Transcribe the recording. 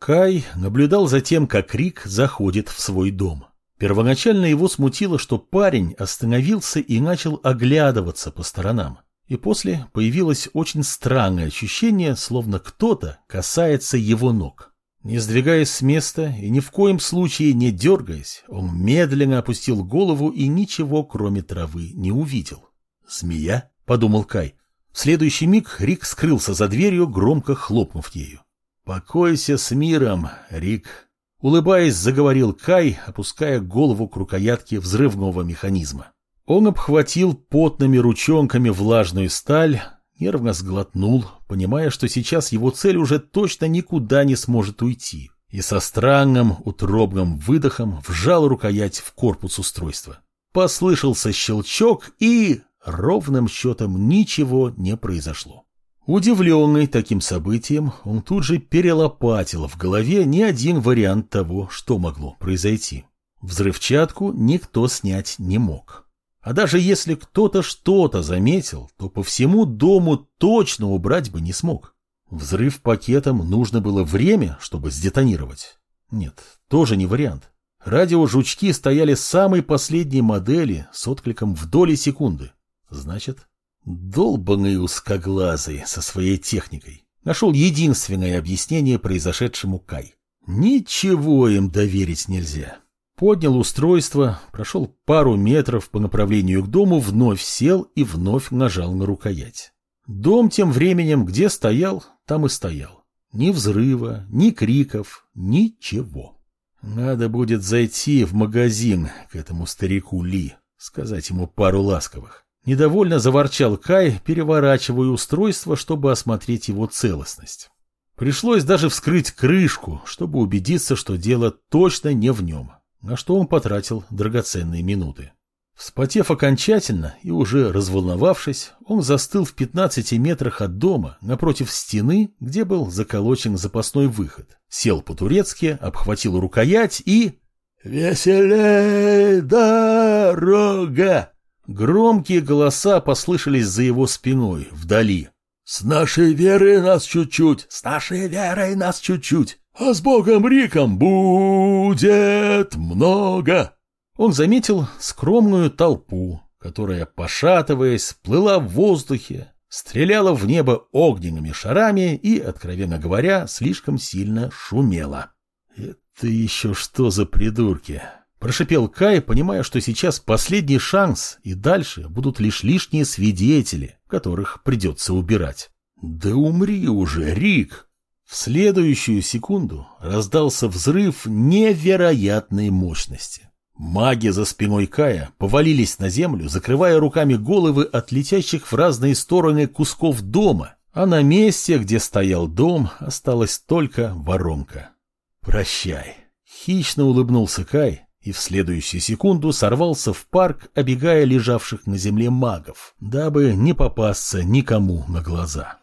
Кай наблюдал за тем, как Рик заходит в свой дом. Первоначально его смутило, что парень остановился и начал оглядываться по сторонам. И после появилось очень странное ощущение, словно кто-то касается его ног. Не сдвигаясь с места и ни в коем случае не дергаясь, он медленно опустил голову и ничего, кроме травы, не увидел. «Змея?» — подумал Кай. В следующий миг Рик скрылся за дверью, громко хлопнув ею. «Покойся с миром, Рик!» Улыбаясь, заговорил Кай, опуская голову к рукоятке взрывного механизма. Он обхватил потными ручонками влажную сталь, нервно сглотнул, понимая, что сейчас его цель уже точно никуда не сможет уйти, и со странным утробным выдохом вжал рукоять в корпус устройства. Послышался щелчок, и ровным счетом ничего не произошло. Удивленный таким событием, он тут же перелопатил в голове не один вариант того, что могло произойти. Взрывчатку никто снять не мог. А даже если кто-то что-то заметил, то по всему дому точно убрать бы не смог. Взрыв пакетом нужно было время, чтобы сдетонировать. Нет, тоже не вариант. Радиожучки стояли самой последней модели с откликом в доли секунды. Значит, долбанный узкоглазый со своей техникой нашел единственное объяснение произошедшему Кай. Ничего им доверить нельзя. Поднял устройство, прошел пару метров по направлению к дому, вновь сел и вновь нажал на рукоять. Дом тем временем, где стоял, там и стоял. Ни взрыва, ни криков, ничего. Надо будет зайти в магазин к этому старику Ли, сказать ему пару ласковых. Недовольно заворчал Кай, переворачивая устройство, чтобы осмотреть его целостность. Пришлось даже вскрыть крышку, чтобы убедиться, что дело точно не в нем на что он потратил драгоценные минуты. Вспотев окончательно и уже разволновавшись, он застыл в 15 метрах от дома, напротив стены, где был заколочен запасной выход. Сел по-турецки, обхватил рукоять и... «Веселей дорога!» Громкие голоса послышались за его спиной, вдали. «С нашей верой нас чуть-чуть! С нашей верой нас чуть-чуть! а с Богом Риком будет много. Он заметил скромную толпу, которая, пошатываясь, плыла в воздухе, стреляла в небо огненными шарами и, откровенно говоря, слишком сильно шумела. «Это еще что за придурки?» Прошипел Кай, понимая, что сейчас последний шанс, и дальше будут лишь лишние свидетели, которых придется убирать. «Да умри уже, Рик!» В следующую секунду раздался взрыв невероятной мощности. Маги за спиной Кая повалились на землю, закрывая руками головы от летящих в разные стороны кусков дома, а на месте, где стоял дом, осталась только воронка. «Прощай!» Хищно улыбнулся Кай и в следующую секунду сорвался в парк, обегая лежавших на земле магов, дабы не попасться никому на глаза.